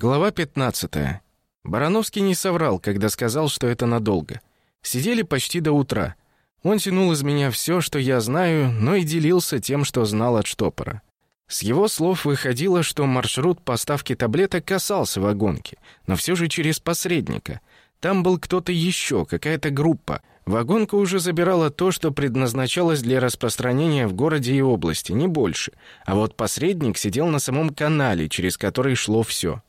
Глава 15. Барановский не соврал, когда сказал, что это надолго. Сидели почти до утра. Он тянул из меня все, что я знаю, но и делился тем, что знал от штопора. С его слов выходило, что маршрут поставки таблеток касался вагонки, но все же через посредника. Там был кто-то еще, какая-то группа. Вагонка уже забирала то, что предназначалось для распространения в городе и области, не больше. А вот посредник сидел на самом канале, через который шло все.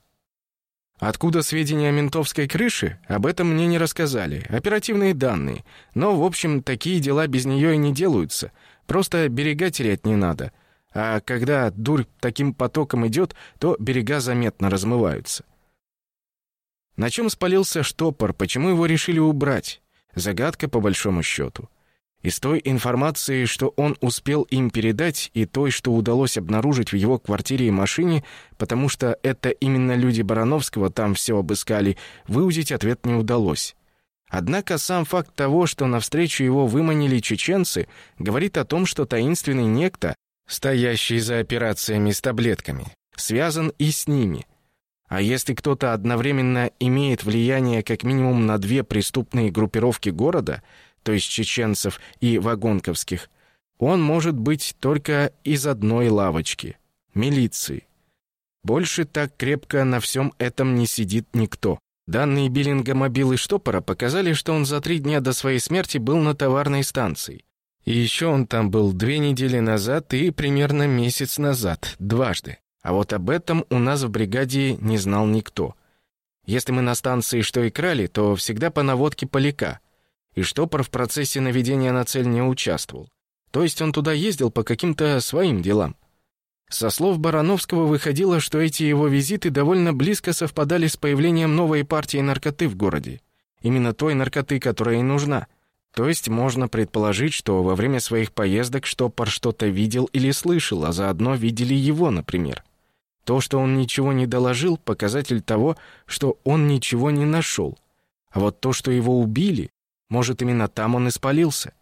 Откуда сведения о ментовской крыше? Об этом мне не рассказали. Оперативные данные. Но, в общем, такие дела без нее и не делаются. Просто берега терять не надо. А когда дурь таким потоком идет, то берега заметно размываются. На чем спалился штопор, почему его решили убрать? Загадка по большому счету. Из той информации, что он успел им передать, и той, что удалось обнаружить в его квартире и машине, потому что это именно люди Барановского там все обыскали, выудить ответ не удалось. Однако сам факт того, что навстречу его выманили чеченцы, говорит о том, что таинственный некто, стоящий за операциями с таблетками, связан и с ними. А если кто-то одновременно имеет влияние как минимум на две преступные группировки города — то есть чеченцев и вагонковских, он может быть только из одной лавочки — милиции. Больше так крепко на всем этом не сидит никто. Данные биллинга мобилы штопора показали, что он за три дня до своей смерти был на товарной станции. И еще он там был две недели назад и примерно месяц назад, дважды. А вот об этом у нас в бригаде не знал никто. Если мы на станции что и крали, то всегда по наводке поляка — и штопор в процессе наведения на цель не участвовал. То есть он туда ездил по каким-то своим делам. Со слов Барановского выходило, что эти его визиты довольно близко совпадали с появлением новой партии наркоты в городе. Именно той наркоты, которая и нужна. То есть можно предположить, что во время своих поездок штопор что-то видел или слышал, а заодно видели его, например. То, что он ничего не доложил, показатель того, что он ничего не нашел. А вот то, что его убили, может, именно там он испалился?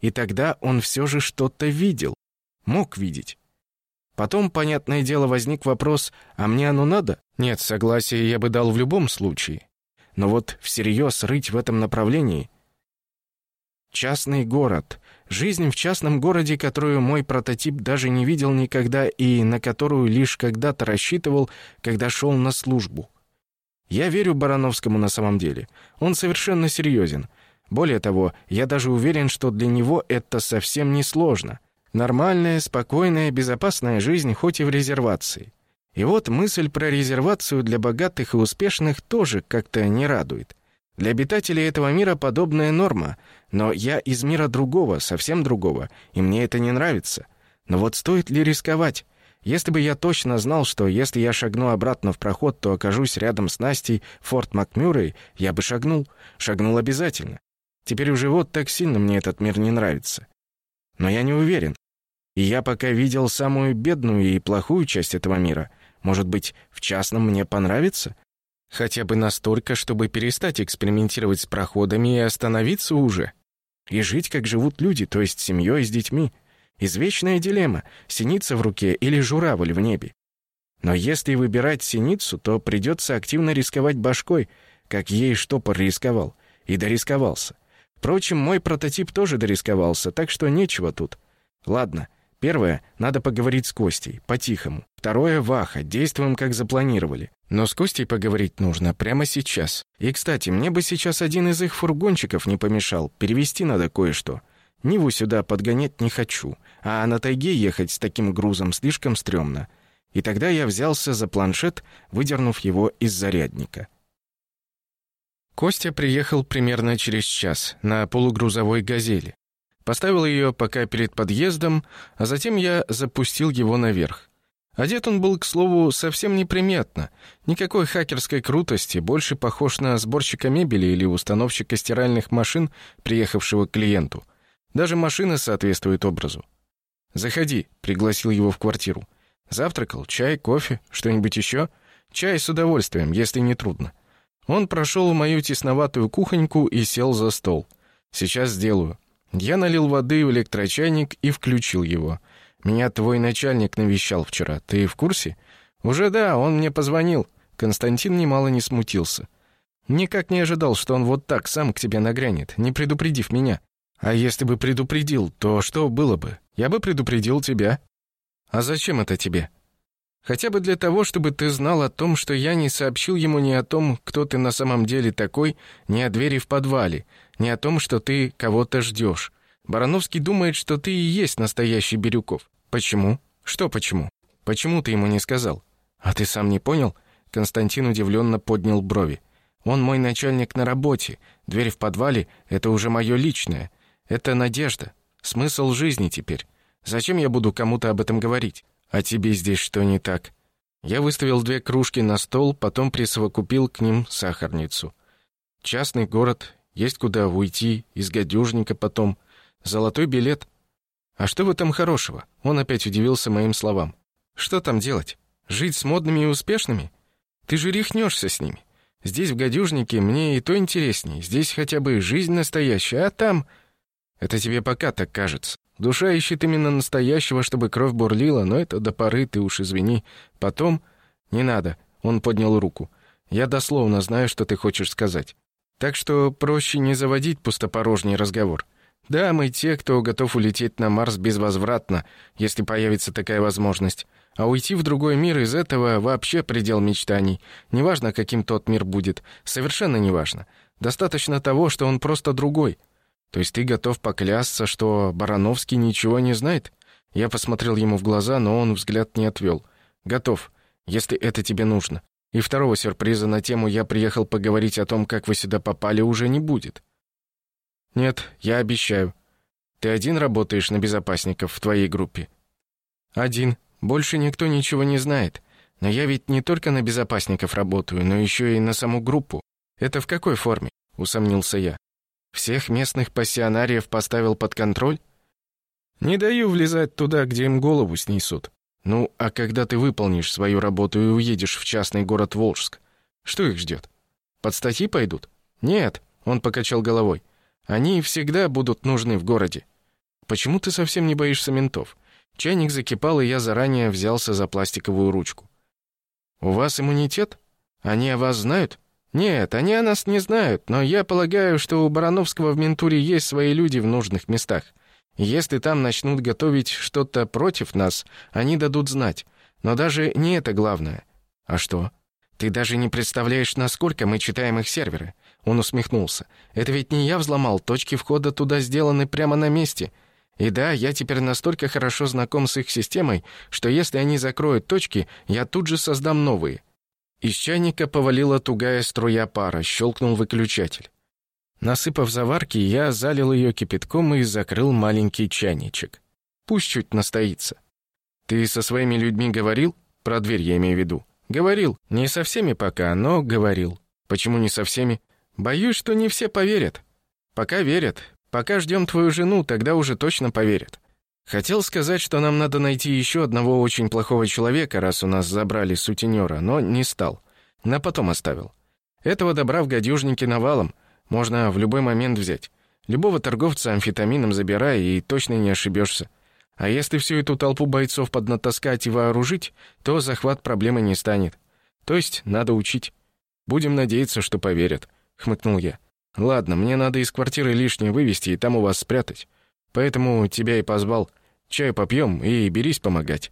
И тогда он все же что-то видел. Мог видеть. Потом, понятное дело, возник вопрос, а мне оно надо? Нет, согласие я бы дал в любом случае. Но вот всерьез рыть в этом направлении... Частный город. Жизнь в частном городе, которую мой прототип даже не видел никогда и на которую лишь когда-то рассчитывал, когда шел на службу. Я верю Барановскому на самом деле. Он совершенно серьезен. Более того, я даже уверен, что для него это совсем не сложно. Нормальная, спокойная, безопасная жизнь, хоть и в резервации. И вот мысль про резервацию для богатых и успешных тоже как-то не радует. Для обитателей этого мира подобная норма, но я из мира другого, совсем другого, и мне это не нравится. Но вот стоит ли рисковать? Если бы я точно знал, что если я шагну обратно в проход, то окажусь рядом с Настей Форт Макмюррей, я бы шагнул. Шагнул обязательно. Теперь уже вот так сильно мне этот мир не нравится. Но я не уверен. И я пока видел самую бедную и плохую часть этого мира. Может быть, в частном мне понравится? Хотя бы настолько, чтобы перестать экспериментировать с проходами и остановиться уже. И жить, как живут люди, то есть семьей с детьми. Извечная дилемма — синица в руке или журавль в небе. Но если выбирать синицу, то придется активно рисковать башкой, как ей штопор рисковал, и дорисковался. Впрочем, мой прототип тоже дорисковался, так что нечего тут. Ладно, первое, надо поговорить с Костей, по-тихому. Второе, Ваха, действуем, как запланировали. Но с Костей поговорить нужно прямо сейчас. И, кстати, мне бы сейчас один из их фургончиков не помешал, перевести надо кое-что. Ниву сюда подгонять не хочу, а на тайге ехать с таким грузом слишком стрёмно. И тогда я взялся за планшет, выдернув его из зарядника. Костя приехал примерно через час на полугрузовой «Газели». Поставил ее пока перед подъездом, а затем я запустил его наверх. Одет он был, к слову, совсем неприметно. Никакой хакерской крутости, больше похож на сборщика мебели или установщика стиральных машин, приехавшего к клиенту. Даже машина соответствует образу. «Заходи», — пригласил его в квартиру. «Завтракал? Чай, кофе? Что-нибудь еще?» «Чай с удовольствием, если не трудно». Он прошел в мою тесноватую кухоньку и сел за стол. «Сейчас сделаю». Я налил воды в электрочайник и включил его. «Меня твой начальник навещал вчера. Ты в курсе?» «Уже да, он мне позвонил. Константин немало не смутился. Никак не ожидал, что он вот так сам к тебе нагрянет, не предупредив меня. А если бы предупредил, то что было бы? Я бы предупредил тебя. А зачем это тебе? Хотя бы для того, чтобы ты знал о том, что я не сообщил ему ни о том, кто ты на самом деле такой, ни о двери в подвале, ни о том, что ты кого-то ждешь. Барановский думает, что ты и есть настоящий Бирюков. Почему? Что почему? Почему ты ему не сказал? А ты сам не понял? Константин удивленно поднял брови. Он мой начальник на работе. Дверь в подвале — это уже мое личное. Это надежда. Смысл жизни теперь. Зачем я буду кому-то об этом говорить? А тебе здесь что не так? Я выставил две кружки на стол, потом присовокупил к ним сахарницу. Частный город, есть куда уйти, из гадюжника потом. Золотой билет. А что в этом хорошего? Он опять удивился моим словам. Что там делать? Жить с модными и успешными? Ты же рехнешься с ними. Здесь, в гадюжнике, мне и то интереснее. Здесь хотя бы жизнь настоящая, а там... Это тебе пока так кажется. Душа ищет именно настоящего, чтобы кровь бурлила, но это до поры, ты уж извини. Потом... Не надо. Он поднял руку. Я дословно знаю, что ты хочешь сказать. Так что проще не заводить пустопорожний разговор. Да, мы те, кто готов улететь на Марс безвозвратно, если появится такая возможность. А уйти в другой мир из этого вообще предел мечтаний. Неважно, каким тот мир будет. Совершенно неважно. Достаточно того, что он просто другой. То есть ты готов поклясться, что Барановский ничего не знает? Я посмотрел ему в глаза, но он взгляд не отвел. Готов, если это тебе нужно. И второго сюрприза на тему «я приехал поговорить о том, как вы сюда попали» уже не будет. Нет, я обещаю. Ты один работаешь на безопасников в твоей группе? Один. Больше никто ничего не знает. Но я ведь не только на безопасников работаю, но еще и на саму группу. Это в какой форме? Усомнился я. Всех местных пассионариев поставил под контроль? Не даю влезать туда, где им голову снесут. Ну, а когда ты выполнишь свою работу и уедешь в частный город Волжск, что их ждет? Под статьи пойдут? Нет, он покачал головой. Они всегда будут нужны в городе. Почему ты совсем не боишься ментов? Чайник закипал, и я заранее взялся за пластиковую ручку. У вас иммунитет? Они о вас знают? «Нет, они о нас не знают, но я полагаю, что у Барановского в ментуре есть свои люди в нужных местах. Если там начнут готовить что-то против нас, они дадут знать. Но даже не это главное. А что? Ты даже не представляешь, насколько мы читаем их серверы. Он усмехнулся. Это ведь не я взломал, точки входа туда сделаны прямо на месте. И да, я теперь настолько хорошо знаком с их системой, что если они закроют точки, я тут же создам новые. Из чайника повалила тугая струя пара, щелкнул выключатель. Насыпав заварки, я залил ее кипятком и закрыл маленький чайничек. Пусть чуть настоится. Ты со своими людьми говорил? Про дверь я имею в виду. Говорил. Не со всеми пока, но говорил. Почему не со всеми? Боюсь, что не все поверят. Пока верят. Пока ждем твою жену, тогда уже точно поверят. Хотел сказать, что нам надо найти еще одного очень плохого человека, раз у нас забрали сутенера, но не стал. На потом оставил. Этого добра в гадюжнике навалом. Можно в любой момент взять. Любого торговца амфетамином забирай, и точно не ошибешься. А если всю эту толпу бойцов поднатаскать и вооружить, то захват проблемы не станет. То есть надо учить. Будем надеяться, что поверят, хмыкнул я. Ладно, мне надо из квартиры лишнее вывести и там у вас спрятать. Поэтому тебя и позвал. Чай попьем и берись помогать».